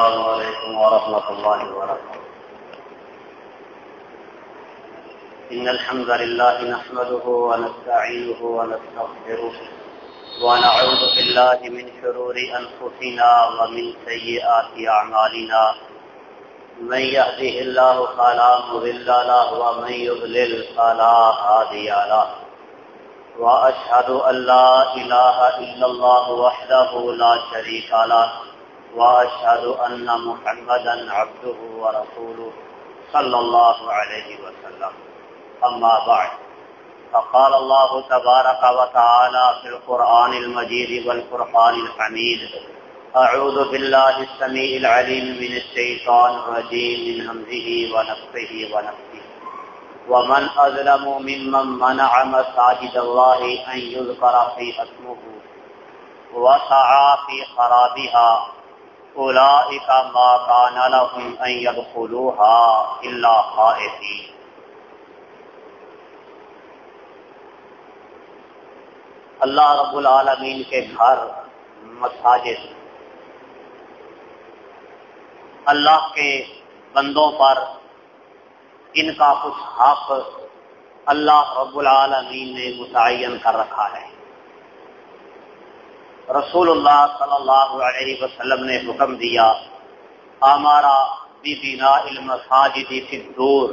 السلام عليكم ورحمة الله وبركاته إن الحمد لله نحمده ونستعينه ونستغفره ونعوذ بالله من شرور أنفسنا ومن سيئات أعمالنا من يهده الله فلا مضل له ومن يضلل فلا هادي له۔ وأشهد أن لا إله إلا الله وحده لا شريك له۔ وأشهد أن محمدا عبده ورسوله صلى الله عليه وسلم. أما بعد، فقال الله تبارك وتعالى في القرآن المجيد والقرآن الحميد أعوذ بالله السميع العليم من الشيطان الرجيم من همزه ونفسه ونفسه ومن أظلم ممن منع مساجد الله أن يذكر في اسمه وسعى في خرابها أولئك ما كان لهم أن يدخلوها إلا خائفين. اللہ رب العالمین کے گھر مساجد، اللہ کے بندوں پر ان کا کچھ حق اللہ رب العالمین نے متعین کر رکھا ہے۔ رسول اللہ صلی اللہ علیہ وسلم نے حکم دیا ہمارا بی بینا علم ساجدی فدور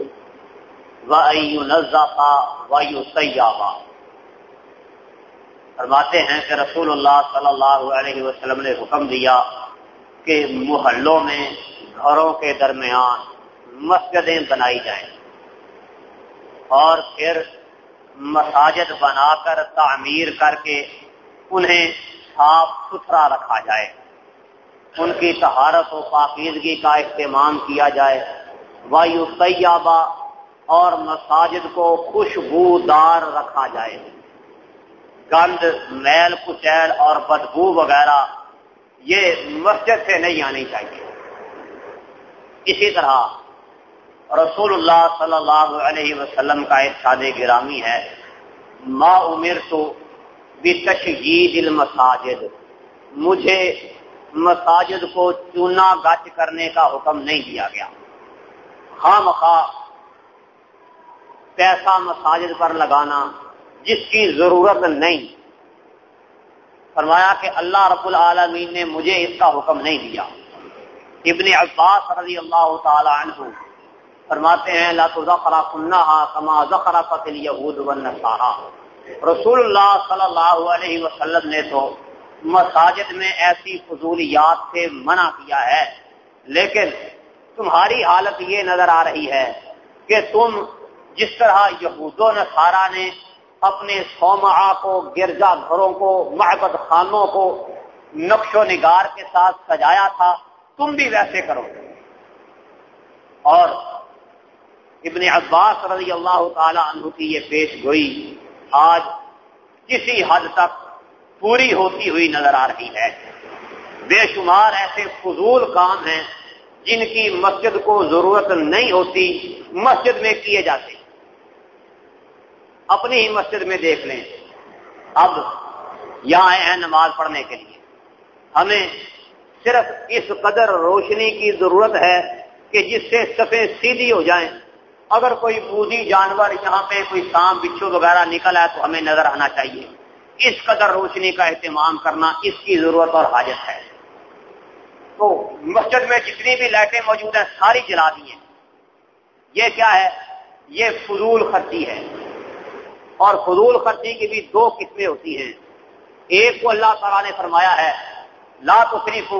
و نزا فرماتے ہیں کہ رسول اللہ صلی اللہ علیہ وسلم نے حکم دیا کہ محلوں میں، گھروں کے درمیان مسجدیں بنائی جائیں۔ اور پھر مساجد بنا کر تعمیر کر کے انہیں صاف ستھرا رکھا جائے۔ ان کی طہارت و پاکیزگی کا اہتمام کیا جائے۔ وایو طیبہ اور مساجد کو خوشبودار رکھا جائے۔ گند، میل، کچیل اور بدبو وغیرہ، یہ مسجد سے نہیں آنی چاہیے۔ اسی طرح رسول اللہ صلی اللہ علیہ وسلم کا ارشاد گرامی ہے، ما عمر تو تشہید المساجد۔ مجھے مساجد کو چونا گچ کرنے کا حکم نہیں دیا گیا۔ خواہ مخواہ پیسہ مساجد پر لگانا جس کی ضرورت نہیں۔ فرمایا کہ اللہ رب العالمین نے مجھے اس کا حکم نہیں دیا۔ ابن عباس رضی اللہ تعالی عنہ فرماتے ہیں، لا تذخر كنها كما ذخرت اليهود والنصارى۔ رسول اللہ صلی اللہ علیہ وسلم نے تو مساجد میں ایسی فضولیات سے منع کیا ہے، لیکن تمہاری حالت یہ نظر آ رہی ہے کہ تم جس طرح یہود و نصارہ نے اپنے سوما کو، گرجا گھروں کو محبت خانوں کو نقش و نگار کے ساتھ سجایا تھا، تم بھی ویسے کرو۔ اور ابن عباس رضی اللہ تعالی عنہ کی یہ پیش گوئی آج کسی حد تک پوری ہوتی ہوئی نظر آ رہی ہے۔ بے شمار ایسے فضول کام ہیں جن کی مسجد کو ضرورت نہیں ہوتی، مسجد میں کیے جاتے۔ اپنی ہی مسجد میں دیکھ لیں۔ اب یہاں آئے ہیں نماز پڑھنے کے لیے۔ ہمیں صرف اس قدر روشنی کی ضرورت ہے کہ جس سے سفے سیدھی ہو جائیں۔ اگر کوئی بوزی جانور یہاں پہ کوئی سام بچھو وغیرہ نکل آئے تو ہمیں نظر آنا چاہیے۔ اس قدر روشنی کا اہتمام کرنا اس کی ضرورت اور حاجت ہے۔ تو مسجد میں جتنی بھی لائٹیں موجود ہیں ساری جلا دی ہیں۔ یہ کیا ہے؟ یہ فضول خرچی ہے۔ اور فضول خرچی کی بھی دو قسمیں ہوتی ہیں۔ ایک کو اللہ تعالیٰ نے فرمایا ہے، لا تصریف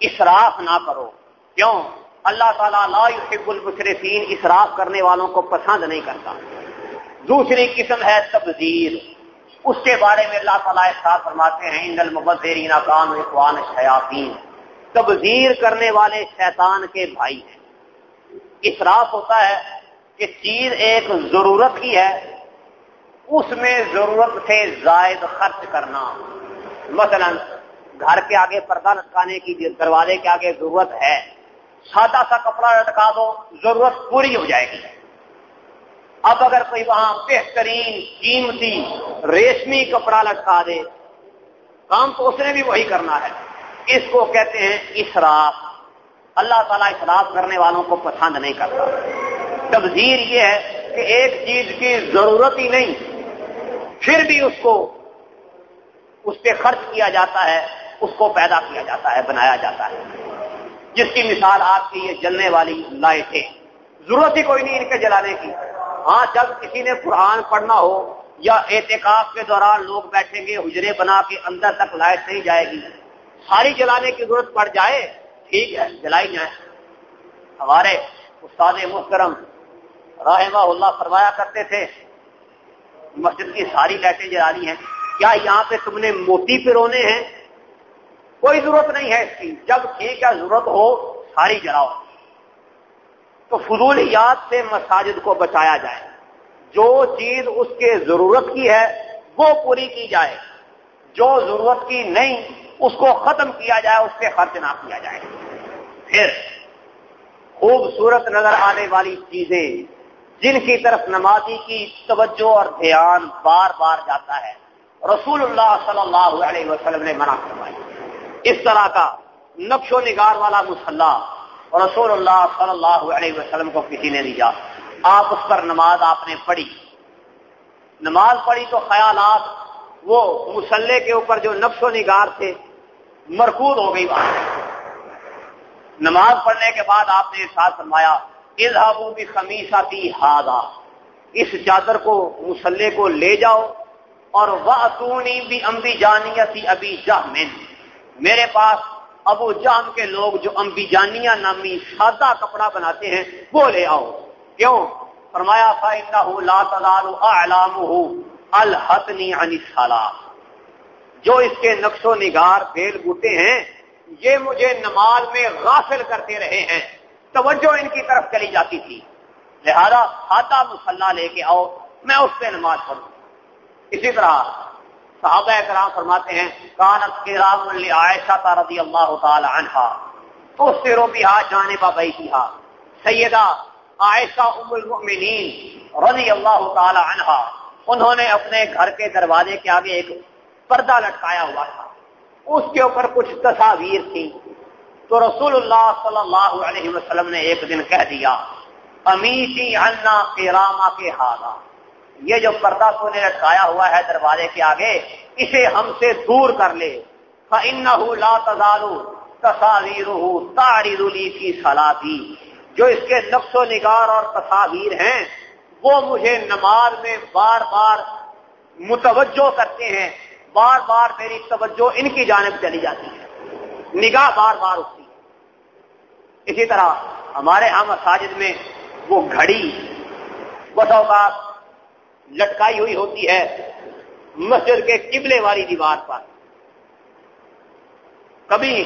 اسراف نہ کرو۔ کیوں؟ اللہ تعالیٰ لا يحب المشرفین اسراف کرنے والوں کو پسند نہیں کرتا۔ دوسری قسم ہے تبذیر۔ اس کے بارے میں اللہ تعالیٰ احساس فرماتے ہیں، ان المبذرین کام اخوان شیاطین تبذیر کرنے والے شیطان کے بھائی ہیں۔ اسراف ہوتا ہے کہ چیز ایک ضرورت کی ہے، اس میں ضرورت سے زائد خرچ کرنا۔ مثلا، گھر کے آگے پردہ لٹکانے کی، دروازے کے آگے ضرورت ہے۔ سادہ سا کپڑا لٹکا دو، ضرورت پوری ہو جائے گی۔ اب اگر کوئی وہاں بہترین قیمتی ریشمی کپڑا لٹکا دے، کام تو اس نے بھی وہی کرنا ہے۔ اس کو کہتے ہیں اسراف۔ اللہ تعالیٰ اخلاق کرنے والوں کو پسند نہیں کرتا۔ تبدیل یہ ہے کہ ایک چیز کی ضرورت ہی نہیں، پھر بھی اس کو، اس پہ خرچ کیا جاتا ہے، اس کو پیدا کیا جاتا ہے، بنایا جاتا ہے۔ جس کی مثال آپ کی یہ جلنے والی لائٹیں۔ ضرورت ہی کوئی نہیں ان کے جلانے کی۔ ہاں جب کسی نے قرآن پڑھنا ہو یا احتکاب کے دوران لوگ بیٹھیں گے، حجرے بنا کے اندر تک لائٹ نہیں جائے گی، ساری جلانے کی ضرورت پڑ جائے، ٹھیک ہے، جلائی جائے۔ ہمارے استاد محترم رحمہ اللہ فرمایا کرتے تھے، مسجد کی ساری لائٹیں جلانی ہیں۔ کیا یہاں پہ تم نے موتی پرونے ہیں؟ کوئی ضرورت نہیں ہے اس کی۔ جب ٹھیک ہے ضرورت ہو، ساری جلاؤ تو فضولیات سے مساجد کو بچایا جائے۔ جو چیز اس کے ضرورت کی ہے، وہ پوری کی جائے۔ جو ضرورت کی نہیں، اس کو ختم کیا جائے، اس پہ خرچ نہ کیا جائے۔ پھر خوبصورت نظر آنے والی چیزیں، جن کی طرف نمازی کی توجہ اور دھیان بار بار جاتا ہے۔ رسول اللہ صلی اللہ علیہ وسلم نے منع کروائی اس طرح کا نقش و نگار والا مسلح رسول اللہ صلی اللہ علیہ وسلم کو کسی نے دیا۔ آپ اس پر نماز آپ نے پڑھی۔ نماز پڑھی تو خیالات وہ مسلح کے اوپر جو نقش و نگار تھے، مرکوز ہو گئی بات نماز پڑھنے کے بعد آپ نے ساتھ فرمایا اظہابو بھی خمیسا تھی ہادا اس چادر کو، مسلح کو لے جاؤ اور وہ بھی امبی جانیا تھی ابھی جہمن۔ میرے پاس ابو جام کے لوگ جو امبی جانیا نامی سادہ کپڑا بناتے ہیں، وہ لے آؤ۔ کیوں؟ فرمایا تھا لا تزال اعلام ہو الحتنی جو اس کے نقش و نگار بیل بوٹے ہیں، یہ مجھے نماز میں غافل کرتے رہے ہیں۔ توجہ ان کی طرف چلی جاتی تھی۔ لہذا ہاتھا مسلح لے کے آؤ، میں اس پہ نماز پڑھوں۔ اسی طرح صحابہ کرام فرماتے ہیں، کانت کے رام عائشہ رضی اللہ تعالی عنہ تو سرو بھی ہا جانے با بیٹھی سیدہ عائشہ ام المؤمنین رضی اللہ تعالی عنہ انہوں نے اپنے گھر کے دروازے کے آگے ایک پردہ لٹکایا ہوا تھا۔ اس کے اوپر کچھ تصاویر تھی تو رسول اللہ صلی اللہ علیہ وسلم نے ایک دن کہہ دیا، امیشی انا کے راما کے ہادا۔ یہ جو پردہ تو نے لٹکایا ہوا ہے دروازے کے آگے، اسے ہم سے دور کر لے۔ لا تزالو تصاویر تاریخ کی سلاتی جو اس کے نقش و نگار اور تصاویر ہیں، وہ مجھے نماز میں بار بار متوجہ کرتے ہیں۔ بار بار میری توجہ ان کی جانب چلی جاتی ہے۔ نگاہ بار بار اٹھتی ہے۔ اسی طرح ہمارے ہاں مساجد میں وہ گھڑی بس اوقات لٹکائی ہوئی ہوتی ہے مسجد کے قبلے والی دیوار پر۔ کبھی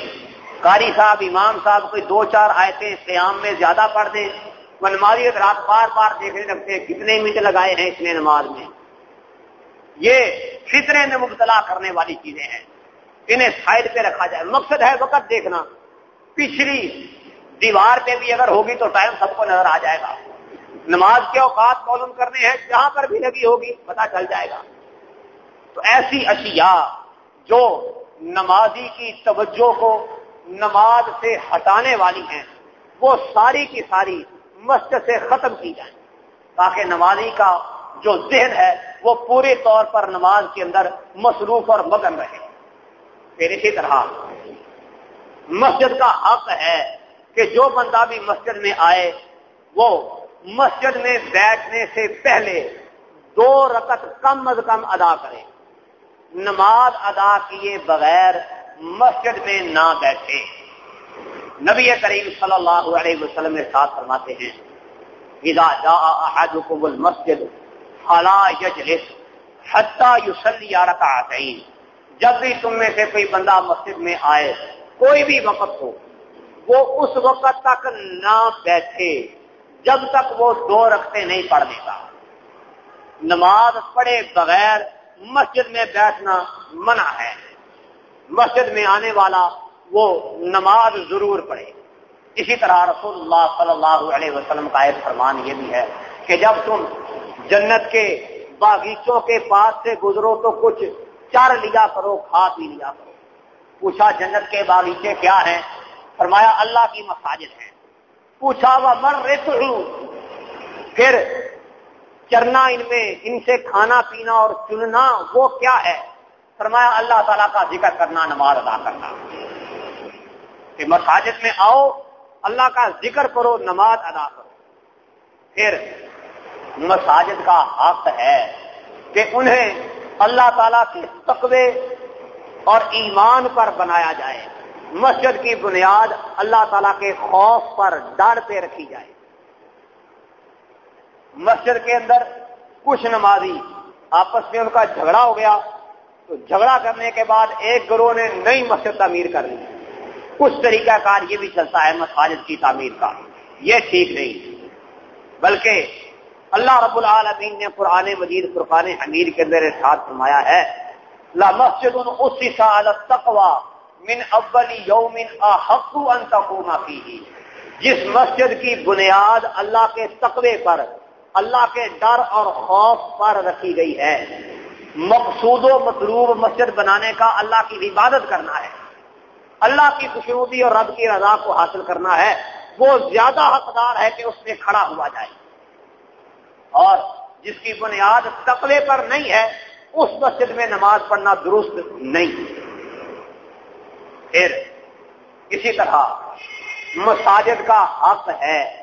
قاری صاحب، امام صاحب کوئی دو چار آیتیں قیام میں زیادہ پڑھ دیں نمازی رات بار بار دیکھنے لگتے ہیں، کتنے منٹ لگائے ہیں اس نے نماز میں۔ یہ فطرے میں مبتلا کرنے والی چیزیں ہیں۔ انہیں سائڈ پہ رکھا جائے۔ مقصد ہے وقت دیکھنا۔ پچھلی دیوار پہ بھی اگر ہوگی تو ٹائم سب کو نظر آ جائے گا۔ نماز کے اوقات معلوم کرنے ہیں، جہاں پر بھی لگی ہوگی پتا چل جائے گا۔ تو ایسی اشیاء جو نمازی کی توجہ کو نماز سے ہٹانے والی ہیں، وہ ساری کی ساری مسجد سے ختم کی جائیں۔ تاکہ نمازی کا جو ذہن ہے، وہ پورے طور پر نماز کے اندر مصروف اور مگن رہے۔ پھر اسی طرح مسجد کا حق ہے کہ جو بندہ بھی مسجد میں آئے، وہ مسجد میں بیٹھنے سے پہلے دو رکت کم از کم ادا کرے نماز ادا کیے بغیر مسجد میں نہ بیٹھے نبی کریم صلی اللہ علیہ وسلم ساتھ فرماتے ہیں، اذا جاء احدكم المسجد فلا يجلس حتى يصلي ركعتين جب بھی تم میں سے کوئی بندہ مسجد میں آئے، کوئی بھی وقت ہو، وہ اس وقت تک نہ بیٹھے۔ جب تک وہ دو رکھتے نہیں پڑھنے کا نماز پڑھے بغیر مسجد میں بیٹھنا منع ہے۔ مسجد میں آنے والا وہ نماز ضرور پڑھے۔ اسی طرح رسول اللہ صلی اللہ علیہ وسلم کا ایک فرمان یہ بھی ہے کہ جب تم جنت کے باغیچوں کے پاس سے گزرو تو کچھ چر لیا کرو، کھا پی لیا کرو۔ پوچھا جنت کے باغیچے کیا ہیں؟ فرمایا اللہ کی مساجد ہے پوچھا وہ مر رت پھر چرنا ان میں، ان سے کھانا پینا اور چننا، وہ کیا ہے؟ فرمایا اللہ تعالیٰ کا ذکر کرنا، نماز ادا کرنا۔ کہ مساجد میں آؤ، اللہ کا ذکر کرو، نماز ادا کرو۔ پھر مساجد کا حق ہے کہ انہیں اللہ تعالی کے تقوی اور ایمان پر بنایا جائے۔ مسجد کی بنیاد اللہ تعالی کے خوف پر ڈر پہ رکھی جائے۔ مسجد کے اندر کچھ نمازی آپس میں ان کا جھگڑا ہو گیا، تو جھگڑا کرنے کے بعد ایک گروہ نے نئی مسجد تعمیر کر لی۔ کچھ طریقہ کار یہ بھی چلتا ہے مساجد کی تعمیر کا۔ یہ ٹھیک نہیں، بلکہ اللہ رب العالمین نے قرآن مجید، فرقان حمیر کے اندر ساتھ فرمایا ہے لا مسجد تقوا من اول یوم احق ان تقوم فیہ۔ جس مسجد کی بنیاد اللہ کے تقوی پر، اللہ کے ڈر اور خوف پر رکھی گئی ہے۔ مقصود و مطلوب مسجد بنانے کا اللہ کی عبادت کرنا ہے۔ اللہ کی خوشنودی اور رب کی رضا کو حاصل کرنا ہے۔ وہ زیادہ حقدار ہے کہ اس میں کھڑا ہوا جائے۔ اور جس کی بنیاد تقوی پر نہیں ہے، اس مسجد میں نماز پڑھنا درست نہیں۔ پھر اسی طرح مساجد کا حق ہے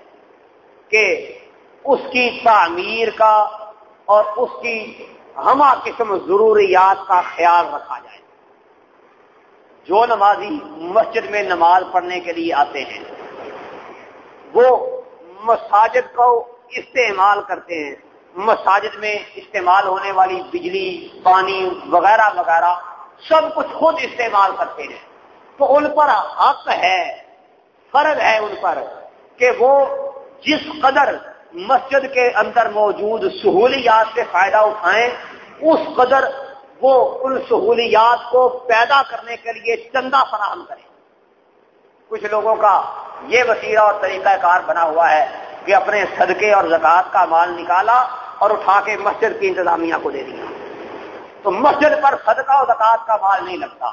کہ اس کی تعمیر کا اور اس کی ہما قسم ضروریات کا خیال رکھا جائے۔ جو نمازی مسجد میں نماز پڑھنے کے لیے آتے ہیں، وہ مساجد کو استعمال کرتے ہیں۔ مساجد میں استعمال ہونے والی بجلی، پانی وغیرہ وغیرہ سب کچھ خود استعمال کرتے ہیں۔ تو ان پر حق ہے، فرض ہے ان پر کہ وہ جس قدر مسجد کے اندر موجود سہولیات سے فائدہ اٹھائیں، اس قدر وہ ان سہولیات کو پیدا کرنے کے لیے چندہ فراہم کریں۔ کچھ لوگوں کا یہ وسیلہ اور طریقہ کار بنا ہوا ہے کہ اپنے صدقے اور زکوٰۃ کا مال نکالا اور اٹھا کے مسجد کی انتظامیہ کو دے دیا۔ تو مسجد پر صدقہ اور زکوٰۃ کا مال نہیں لگتا۔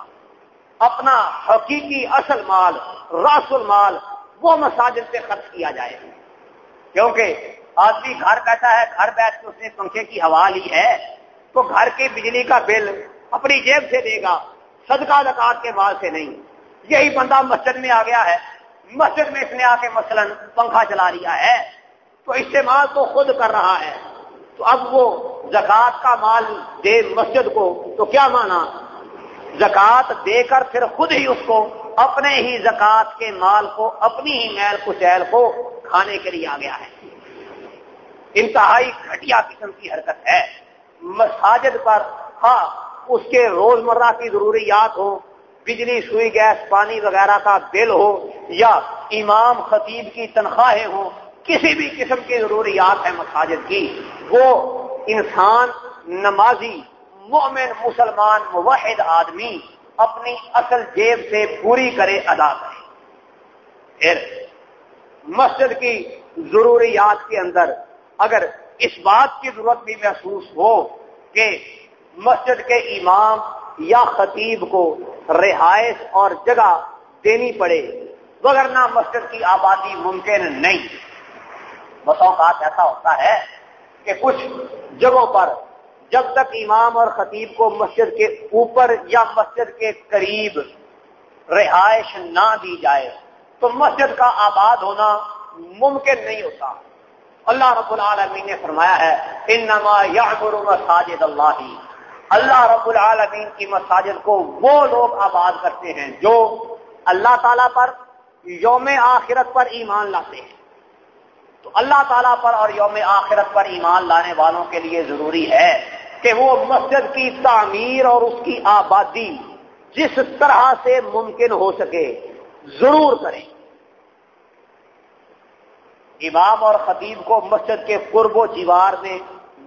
اپنا حقیقی اصل مال، راس المال، وہ مساجد سے خرچ کیا جائے۔ کیونکہ آدمی گھر بیٹھا ہے، گھر بیٹھ کے اس نے پنکھے کی ہوا لی ہے، تو گھر کی بجلی کا بل اپنی جیب سے دے گا، صدقہ زکات کے مال سے نہیں۔ یہی بندہ مسجد میں آ گیا ہے۔ مسجد میں اس نے آ کے مثلا پنکھا چلا لیا ہے۔ تو استعمال تو خود کر رہا ہے۔ تو اب وہ زکات کا مال دے مسجد کو تو کیا مانا؟ زکات دے کر پھر خود ہی اس کو، اپنے ہی زکات کے مال کو، اپنی ہی میل کچیل کو کھانے کے لیے آ گیا ہے۔ انتہائی گھٹیا قسم کی حرکت ہے۔ مساجد پر ہاں اس کے روزمرہ کی ضروریات ہوں، بجلی، سوئی گیس، پانی وغیرہ کا بل ہو، یا امام خطیب کی تنخواہیں ہوں، کسی بھی قسم کی ضروریات ہیں مساجد کی۔ وہ انسان، نمازی مومن مسلمان موحد آدمی اپنی اصل جیب سے پوری کرے ادا کرے۔ پھر مسجد کی ضروریات کے اندر اگر اس بات کی ضرورت بھی محسوس ہو کہ مسجد کے امام یا خطیب کو رہائش اور جگہ دینی پڑے وغیرہ مسجد کی آبادی ممکن نہیں۔ بسوقات ایسا ہوتا ہے کہ کچھ جگہوں پر جب تک امام اور خطیب کو مسجد کے اوپر یا مسجد کے قریب رہائش نہ دی جائے، تو مسجد کا آباد ہونا ممکن نہیں ہوتا۔ اللہ رب العالمین نے فرمایا ہے، انما یعمر مساجد اللہ۔ اللہ رب العالمین کی مساجد کو وہ لوگ آباد کرتے ہیں جو اللہ تعالیٰ پر یوم آخرت پر ایمان لاتے ہیں۔ تو اللہ تعالیٰ پر اور یوم آخرت پر ایمان لانے والوں کے لیے ضروری ہے۔ کہ وہ مسجد کی تعمیر اور اس کی آبادی جس طرح سے ممکن ہو سکے ضرور کریں۔ امام اور خطیب کو مسجد کے قرب و جیوار میں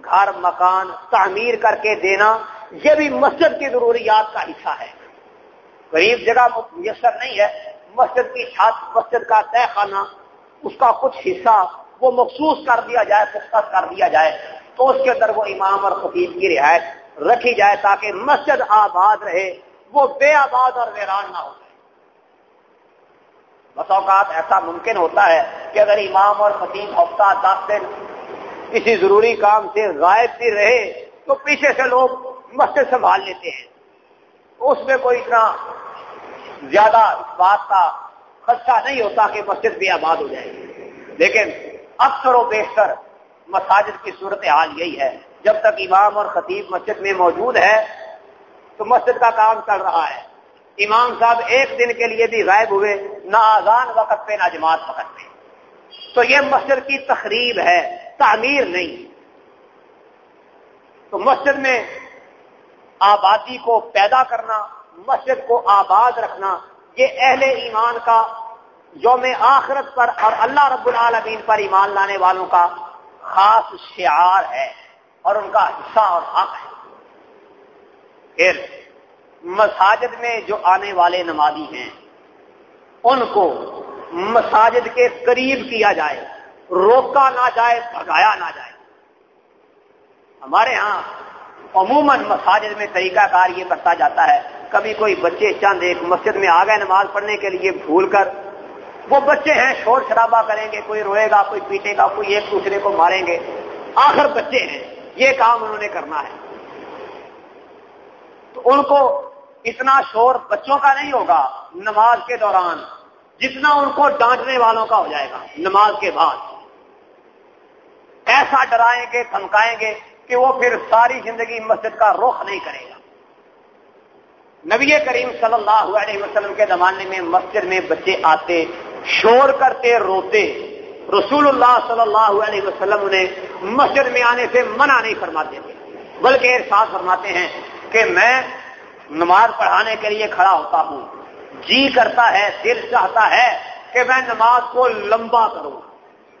گھر، مکان تعمیر کر کے دینا، یہ بھی مسجد کی ضروریات کا حصہ ہے۔ غریب جگہ میسر نہیں ہے۔ مسجد کی چھت، مسجد کا طے خانہ، اس کا کچھ حصہ وہ مخصوص کر دیا جائے، پختہ کر دیا جائے۔ تو اس کے اندر وہ امام اور خطیب کی رعایت رکھی جائے تاکہ مسجد آباد رہے، وہ بے آباد اور ویران نہ ہو بس اوقات ایسا ممکن ہوتا ہے کہ اگر امام اور خطیب ہفتہ، دس دن کسی ضروری کام سے غائب بھی رہے، تو پیچھے سے لوگ مسجد سنبھال لیتے ہیں۔ اس میں کوئی اتنا زیادہ اس بات کا خدشہ نہیں ہوتا کہ مسجد بھی آباد ہو جائے۔ گی لیکن اکثر و بیشتر مساجد کی صورت حال یہی ہے۔ جب تک امام اور خطیب مسجد میں موجود ہے، تو مسجد کا کام چل رہا ہے۔ امام صاحب ایک دن کے لیے بھی غائب ہوئے، نہ آزان وقت پہ، نہ جماعت وقت پہ۔ تو یہ مسجد کی تقریب ہے، تعمیر نہیں۔ تو مسجد میں آبادی کو پیدا کرنا، مسجد کو آباد رکھنا، یہ اہل ایمان کا یوم آخرت پر اور اللہ رب العالمین پر ایمان لانے والوں کا خاص شعار ہے اور ان کا حصہ اور حق ہے۔ پھر مساجد میں جو آنے والے نمازی ہیں، ان کو مساجد کے قریب کیا جائے، روکا نہ جائے، بھگایا نہ جائے۔ ہمارے ہاں عموماً مساجد میں طریقہ کار یہ کرتا جاتا ہے، کبھی کوئی بچے چند ایک مسجد میں آ گئے نماز پڑھنے کے لیے، بھول کر وہ بچے ہیں، شور شرابہ کریں گے، کوئی روئے گا، کوئی پیٹے گا، کوئی ایک دوسرے کو ماریں گے۔ آخر بچے ہیں، یہ کام انہوں نے کرنا ہے۔ تو ان کو اتنا شور بچوں کا نہیں ہوگا، نماز کے دوران، جتنا ان کو ڈانٹنے والوں کا ہو جائے گا، نماز کے بعد۔ ایسا ڈرائیں گے، دھمکائیں گے کہ وہ پھر ساری زندگی مسجد کا رخ نہیں کرے گا۔ نبی کریم صلی اللہ علیہ وسلم کے زمانے میں مسجد میں بچے آتے شور کرتے روتے رسول اللہ صلی اللہ علیہ وسلم نے مسجد میں آنے سے منع نہیں فرماتے تھے، بلکہ ارشاد فرماتے ہیں کہ میں نماز پڑھانے کے لیے کھڑا ہوتا ہوں۔ جی کرتا ہے، دل چاہتا ہے کہ میں نماز کو لمبا کروں۔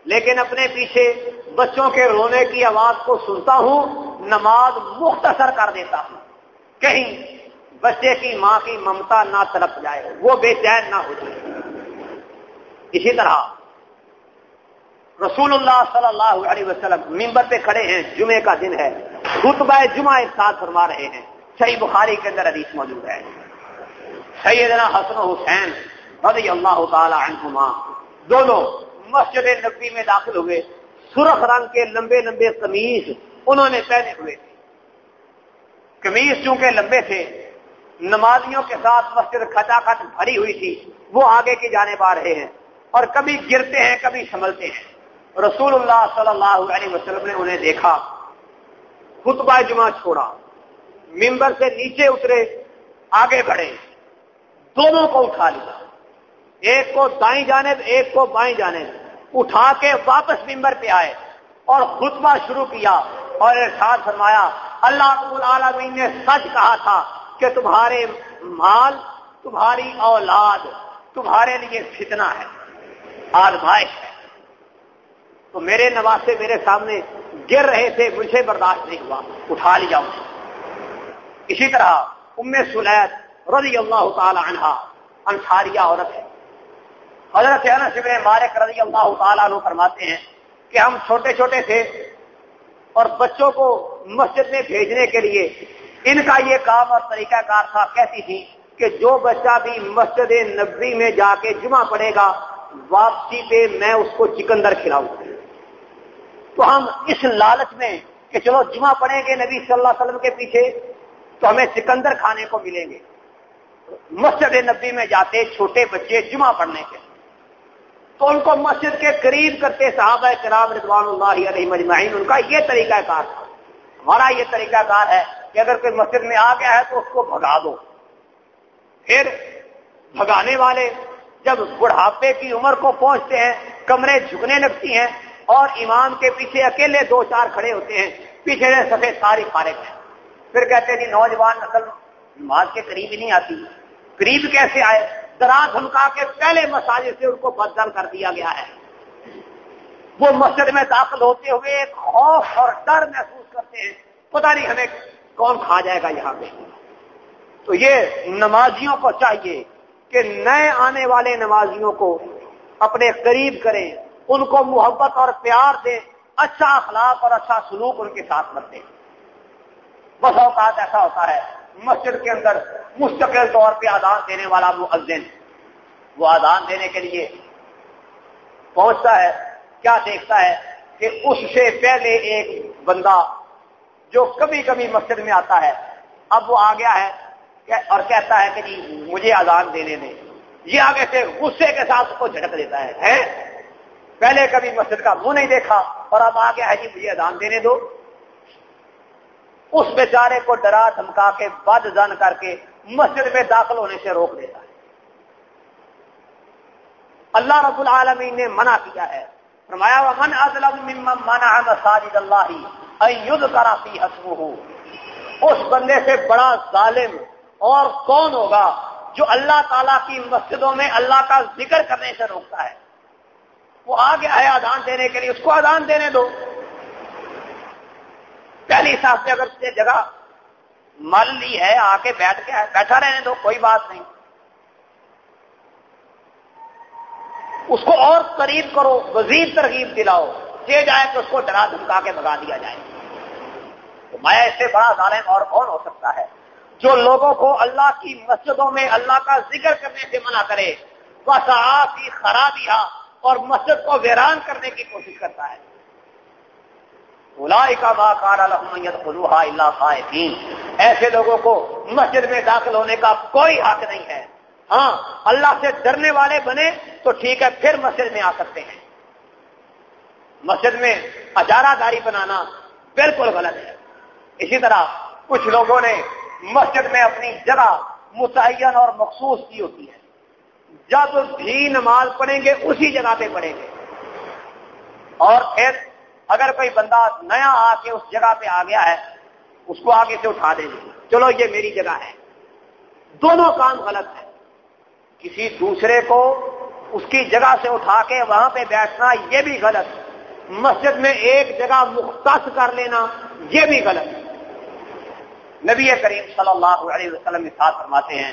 لیکن اپنے پیچھے بچوں کے رونے کی آواز کو سنتا ہوں، نماز مختصر کر دیتا ہوں۔ کہیں بچے کی ماں کی ممتا نہ تڑپ جائے، وہ بے چین نہ ہو جائے۔ اسی طرح رسول اللہ صلی اللہ علیہ وسلم ممبر پہ کھڑے ہیں جمعے کا دن ہے، خطبہ جمعہ ایک فرما رہے ہیں۔ صحیح بخاری کے اندر حدیث موجود ہے۔ سیدنا حسن حسین رضی اللہ تعالی عنہما دونوں مسجد نبی میں داخل ہوئے۔ سرخ رنگ کے لمبے لمبے قمیض انہوں نے پہنے ہوئے تھے۔ قمیض چونکہ لمبے تھے، نمازیوں کے ساتھ مسجد کھچا کھچ بھری ہوئی تھی، وہ آگے کی جانے پا رہے ہیں۔ اور کبھی گرتے ہیں، کبھی سنبھلتے ہیں۔ رسول اللہ صلی اللہ علیہ وسلم نے انہیں دیکھا، خطبہ جمعہ چھوڑا ممبر سے نیچے اترے، آگے بڑھے، دونوں کو اٹھا لیا۔ ایک کو دائیں جانب، ایک کو بائیں جانب۔ اٹھا کے واپس ممبر پہ آئے اور خطبہ شروع کیا اور ارشاد فرمایا، اللہ العالمین نے سچ کہا تھا کہ تمہارے مال، تمہاری اولاد تمہارے لیے فتنہ ہے۔ آزمائش ہے تو میرے نواسے میرے سامنے گر رہے تھے، مجھے برداشت نہیں ہوا، اٹھا لیا۔ اسی طرح ام سلید رضی اللہ تعالی عنہ انصاریہ عورت ہے۔ حضرت انس ابن مالک رضی اللہ تعالیٰ عنہ فرماتے ہیں کہ ہم چھوٹے چھوٹے تھے اور بچوں کو مسجد میں بھیجنے کے لیے ان کا یہ کام اور طریقہ کار تھا کہتی تھی کہ جو بچہ بھی مسجد نبی میں جا کے جمعہ پڑے گا واپسی پہ میں اس کو چکندر کھلاؤں۔ تو ہم اس لالچ میں کہ چلو جمعہ پڑیں گے نبی صلی اللہ علیہ وسلم کے پیچھے، تو ہمیں سکندر کھانے کو ملیں گے۔ مسجد نبی میں جاتے چھوٹے بچے جمعہ پڑھنے کے۔ تو ان کو مسجد کے قریب کرتے صحابہ کرام رضوان اللہ علیہ مجمعین ان کا یہ طریقہ کار تھا۔ ہمارا یہ طریقہ کار ہے کہ اگر کوئی مسجد میں آ گیا ہے تو اس کو بھگا دو۔ پھر بھگانے والے جب بڑھاپے کی عمر کو پہنچتے ہیں، کمرے جھکنے لگتی ہیں اور امام کے پیچھے اکیلے دو چار کھڑے ہوتے ہیں، پیچھے سفید ساری فارغ ہیں۔ پھر کہتے جی نوجوان نسل، نماز کے قریب ہی نہیں آتی۔ قریب کیسے آئے؟ درا دھمکا کے پہلے مساجد سے ان کو بدل کر دیا گیا ہے۔ وہ مسجد میں داخل ہوتے ہوئے ایک خوف اور ڈر محسوس کرتے ہیں۔ پتا نہیں ہمیں کون کھا جائے گا یہاں پہ۔ تو یہ نمازیوں کو چاہیے۔ کہ نئے آنے والے نمازیوں کو اپنے قریب کریں، ان کو محبت اور پیار دیں اچھا اخلاق اور اچھا سلوک ان کے ساتھ کرتے بس اوقات ایسا ہوتا ہے، مسجد کے اندر مستقل طور پہ آدان دینے والا مؤذن، وہ آزان دینے کے لیے پہنچتا ہے، کیا دیکھتا ہے کہ اس سے پہلے ایک بندہ جو کبھی کبھی مسجد میں آتا ہے، اب وہ آ گیا ہے اور کہتا ہے کہ جی مجھے آزان دینے دیں۔ یہ آگے سے غصے کے ساتھ اس کو جھڑک دیتا ہے۔ پہلے کبھی مسجد کا منہ نہیں دیکھا اور اب آ گیا ہے جی مجھے اذان دینے دو۔ اس بیچارے کو ڈرا، دھمکا کے، بد زن کر کے مسجد میں داخل ہونے سے روک دیتا ہے۔ اللہ رب العالمین نے منع کیا ہے۔ فرمایا من منع مساجد اللہ کرا فی ہو اس بندے سے بڑا ظالم اور کون ہوگا جو اللہ تعالی کی مسجدوں میں اللہ کا ذکر کرنے سے روکتا ہے؟ وہ آ گیا ہے آدان دینے کے لیے، اس کو آدان دینے دو۔ پہلی حساب سے اگر جگہ مل لی ہے آ کے بیٹھ کے بیٹھا رہنے دو، کوئی بات نہیں۔ اس کو اور قریب کرو مزید ترغیب دلاؤ۔ یہ جائے تو اس کو ڈرا دھمکا کے بگا دیا جائے۔ تو میں اس سے بڑا ظالم اور کون ہو سکتا ہے؟ جو لوگوں کو اللہ کی مسجدوں میں اللہ کا ذکر کرنے سے منع کرے بس آپ ہی خرابیا اور مسجد کو ویران کرنے کی کوشش کرتا ہے۔ اللہ ایسے لوگوں کو مسجد میں داخل ہونے کا کوئی حق نہیں ہے۔ ہاں اللہ سے ڈرنے والے بنے تو ٹھیک ہے، پھر مسجد میں آ سکتے ہیں۔ مسجد میں اجارہ داری بنانا بالکل غلط ہے۔ اسی طرح کچھ لوگوں نے مسجد میں اپنی جگہ متعین اور مخصوص کی ہوتی ہے۔ جب بھی نماز پڑھیں گے، اسی جگہ پہ پڑھیں گے۔ اور پھر اگر کوئی بندہ نیا آ کے اس جگہ پہ آ گیا ہے، اس کو آگے سے اٹھا دیں گے۔ چلو، یہ میری جگہ ہے۔ دونوں کام غلط ہے کسی دوسرے کو اس کی جگہ سے اٹھا کے وہاں پہ بیٹھنا، یہ بھی غلط۔ مسجد میں ایک جگہ مختص کر لینا، یہ بھی غلط۔ نبی کریم صلی اللہ علیہ وسلم ساتھ فرماتے ہیں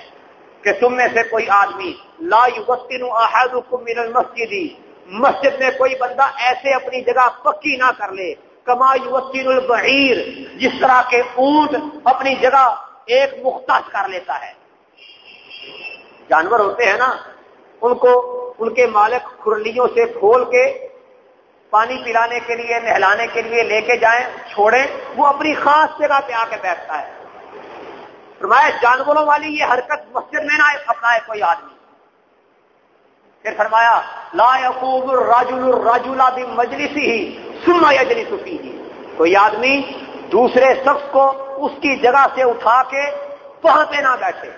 کہ تم میں سے کوئی آدمی، لا احدكم من المسجد، مسجد میں کوئی بندہ ایسے اپنی جگہ پکی نہ کر لے، کما یوسین البعیر، جس طرح کے اونٹ اپنی جگہ ایک مختص کر لیتا ہے۔ جانور ہوتے ہیں نا، ان کو، ان کے مالک کھرلیوں سے کھول کے پانی پلانے کے لیے، نہلانے کے لیے لے کے جائیں، چھوڑیں، وہ اپنی خاص جگہ پہ آ کے بیٹھتا ہے۔ فرمایا، جانوروں والی یہ حرکت مسجد میں نہ اپنا ہے کوئی آدمی۔ پھر فرمایا، لا یقوب الراجل الراجلا بھی مجلسی ہی سننا یجلی سفی ہی کوئی آدمی دوسرے شخص کو اس کی جگہ سے اٹھا کے وہاں پہ نہ بیٹھے۔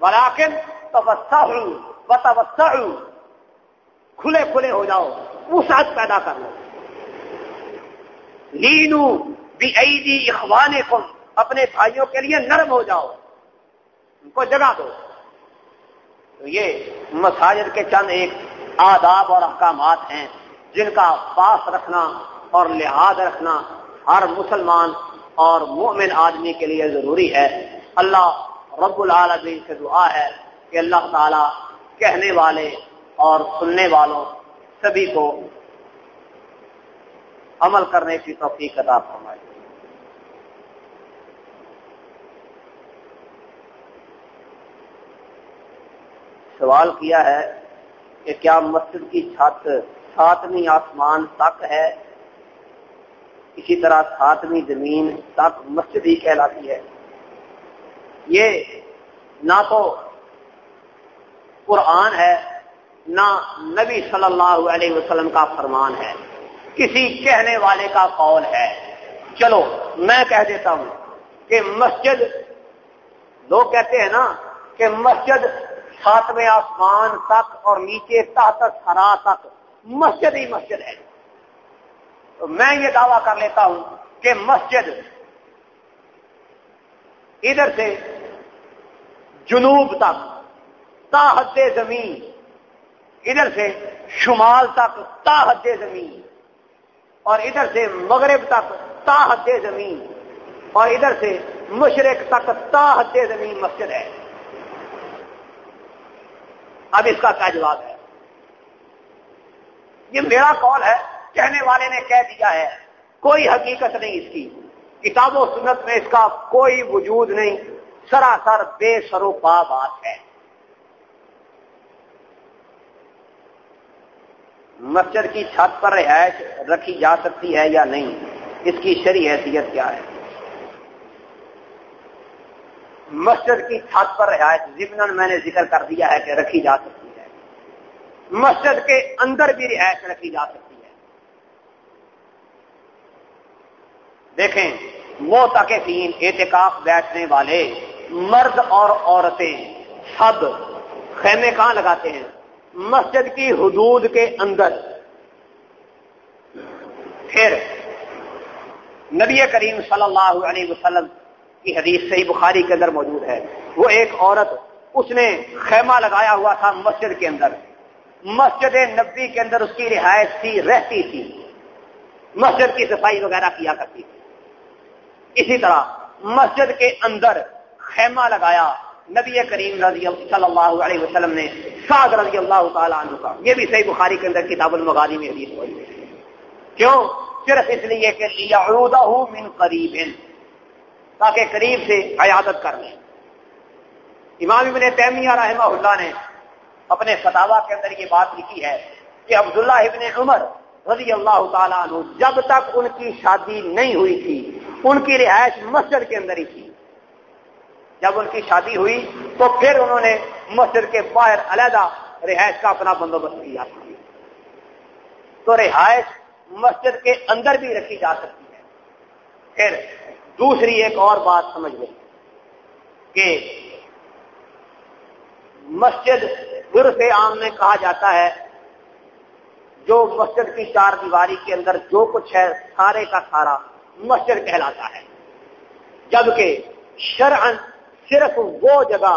ولیکن توسع وتوسع کھلے کھلے ہو جاؤ وسعت پیدا کر لو۔ لینو بی ایدی اخوانکم۔ اپنے بھائیوں کے لیے نرم ہو جاؤ، ان کو جگہ دو۔ تو یہ مساجد کے چند ایک آداب اور احکامات ہیں جن کا پاس رکھنا اور لحاظ رکھنا ہر مسلمان اور مومن آدمی کے لیے ضروری ہے۔ اللہ رب العالمین سے دعا ہے کہ اللہ تعالی کہنے والے اور سننے والوں سبھی کو عمل کرنے کی توفیق عطا فرمائے۔ سوال کیا ہے کہ کیا مسجد کی چھت ساتویں آسمان تک ہے؟ اسی طرح ساتویں زمین تک مسجد ہی کہلاتی ہے۔ یہ نہ تو قرآن ہے، نہ نبی صلی اللہ علیہ وسلم کا فرمان ہے۔ کسی کہنے والے کا قول ہے۔ چلو، میں کہہ دیتا ہوں کہ مسجد، لوگ کہتے ہیں نا کہ مسجد ساتویں آسمان تک اور نیچے تحت سرا تک۔ مسجد ہی مسجد ہے۔ تو میں یہ دعویٰ کر لیتا ہوں کہ مسجد ادھر سے جنوب تک تا حد زمین، ادھر سے شمال تک تا حد زمین، اور ادھر سے مغرب تک تا حد زمین، اور ادھر سے مشرق تک تا حد زمین مسجد ہے۔ اب اس کا کیا جواب ہے؟ یہ میرا کال ہے، کہنے والے نے کہہ دیا ہے، کوئی حقیقت نہیں اس کی۔ کتاب و سنت میں اس کا کوئی وجود نہیں، سراسر بے سروپا بات ہے۔ مسجد کی چھت پر رہائش رکھی جا سکتی ہے یا نہیں؟ اس کی شری حیثیت کیا ہے؟ مسجد کی چھت پر رہائش ضمن میں نے ذکر کر دیا ہے کہ رکھی جا سکتی ہے۔ مسجد کے اندر بھی رہائش رکھی جا سکتی ہے۔ دیکھیں وہ تاکہ اعتکاف بیٹھنے والے مرد اور عورتیں سب خیمے کہاں لگاتے ہیں؟ مسجد کی حدود کے اندر۔ پھر نبی کریم صلی اللہ علیہ وسلم کی حدیث صحیح بخاری کے اندر موجود ہے۔ وہ ایک عورت، اس نے خیمہ لگایا ہوا تھا مسجد کے اندر۔ مسجد نبی کے اندر اس کی رہائش تھی، رہتی تھی۔ مسجد کی صفائی وغیرہ کیا کرتی تھی۔ اسی طرح مسجد کے اندر خیمہ لگایا۔ نبی کریم رضی صلی اللہ علیہ وسلم نے، سعد رضی اللہ تعالیٰ عنہ کا۔ یہ بھی صحیح بخاری کے اندر کتاب المغادی میں حدیث ہوئی کیوں؟ صرف اس لیے کہ من قریب۔ تاکہ قریب سے عیادت کر لیں۔ امام ابن تیمیہ رحمہ اللہ نے اپنے فتوا کے اندر یہ بات لکھی ہے کہ عبداللہ ابن عمر رضی اللہ تعالیٰ عنہ جب تک ان کی شادی نہیں ہوئی تھی، ان کی رہائش مسجد کے اندر ہی تھی۔ جب ان کی شادی ہوئی تو پھر انہوں نے مسجد کے باہر علیحدہ رہائش کا اپنا بندوبست کیا۔ تھا تو رہائش مسجد کے اندر بھی رکھی جا سکتی ہے۔ پھر دوسری ایک اور بات سمجھ لیں کہ مسجد عرف عام میں کہا جاتا ہے، جو مسجد کی چار دیواری کے اندر جو کچھ ہے، سارے کا سارا مسجد کہلاتا ہے۔ جبکہ شرعن صرف وہ جگہ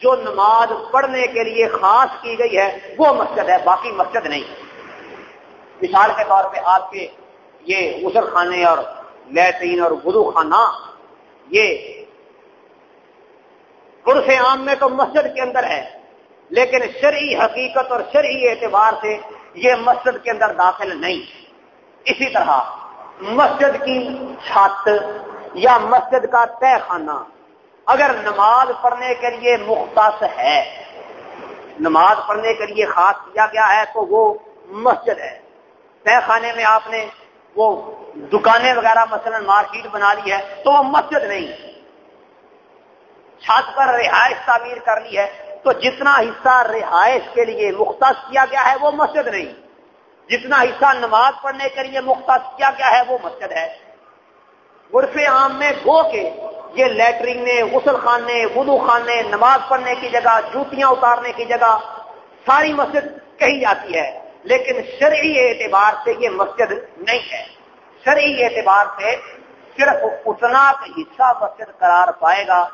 جو نماز پڑھنے کے لیے خاص کی گئی ہے، وہ مسجد ہے، باقی مسجد نہیں۔ مثال کے طور پہ آپ کے یہ غسل خانے اور لیٹرین اور گرو خانہ، یہ عرف عام میں تو مسجد کے اندر ہے، لیکن شرعی حقیقت اور شرعی اعتبار سے یہ مسجد کے اندر داخل نہیں۔ اسی طرح مسجد کی چھت یا مسجد کا طے خانہ، اگر نماز پڑھنے کے لیے مختص ہے، نماز پڑھنے کے لیے خاص کیا گیا ہے تو وہ مسجد ہے۔ طے خانے میں آپ نے وہ دکانیں وغیرہ مثلا مارکیٹ بنا لی ہے تو وہ مسجد نہیں۔ چھت پر رہائش تعمیر کر لی ہے تو جتنا حصہ رہائش کے لیے مختص کیا گیا ہے وہ مسجد نہیں۔ جتنا حصہ نماز پڑھنے کے لیے مختص کیا گیا ہے وہ مسجد ہے۔ غرف عام میں گو کے یہ لیٹرین غسل خانے وضو خانے نماز پڑھنے کی جگہ، جوتیاں اتارنے کی جگہ، ساری مسجد کہی جاتی ہے۔ لیکن شرعی اعتبار سے یہ مسجد نہیں ہے۔ شرعی اعتبار سے صرف اتنا حصہ مسجد قرار پائے گا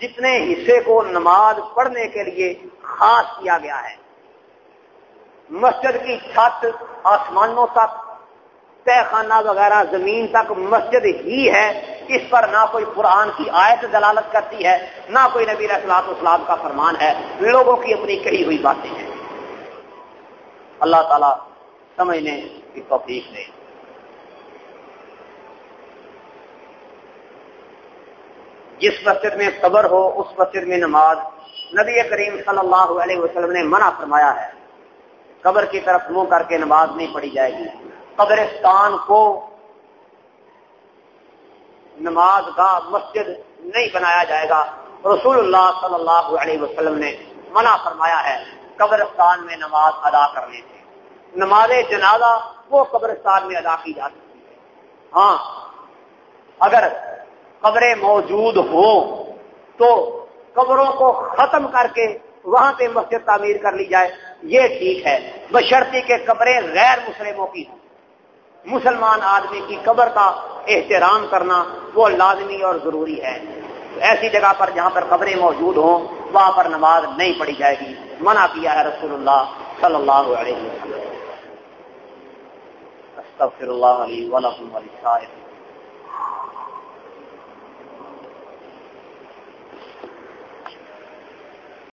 جتنے حصے کو نماز پڑھنے کے لیے خاص کیا گیا ہے۔ مسجد کی چھت آسمانوں تک تہ خانہ وغیرہ زمین تک مسجد ہی ہے۔ اس پر نہ کوئی قرآن کی آیت دلالت کرتی ہے، نہ کوئی نبی رسلاط اسلام کا فرمان ہے۔ لوگوں کی اپنی کہی ہوئی باتیں ہیں۔ اللہ تعالیٰ سمجھنے کی توفیق دے۔ جس مسجد میں قبر ہو، اس مسجد میں نماز نبی کریم صلی اللہ علیہ وسلم نے منع فرمایا ہے۔ قبر کی طرف منہ کر کے نماز نہیں پڑھی جائے گی۔ قبرستان کو نماز گاہ مسجد نہیں بنایا جائے گا۔ رسول اللہ صلی اللہ علیہ وسلم نے منع فرمایا ہے۔ قبرستان میں نماز ادا کرنے سے نماز جنازہ وہ قبرستان میں ادا کی جا سکتی ہے۔ ہاں اگر قبریں موجود ہوں تو قبروں کو ختم کر کے وہاں پہ مسجد تعمیر کر لی جائے۔ یہ ٹھیک ہے، بشرطی کے قبریں غیر مسلموں کی ہوں۔ مسلمان آدمی کی قبر کا احترام کرنا وہ لازمی اور ضروری ہے۔ ایسی جگہ پر جہاں پر قبریں موجود ہوں، وہاں پر نماز نہیں پڑھی جائے گی۔ منع کیا ہے رسول اللہ صلی اللہ علیہ وسلم۔ اللہ علیہ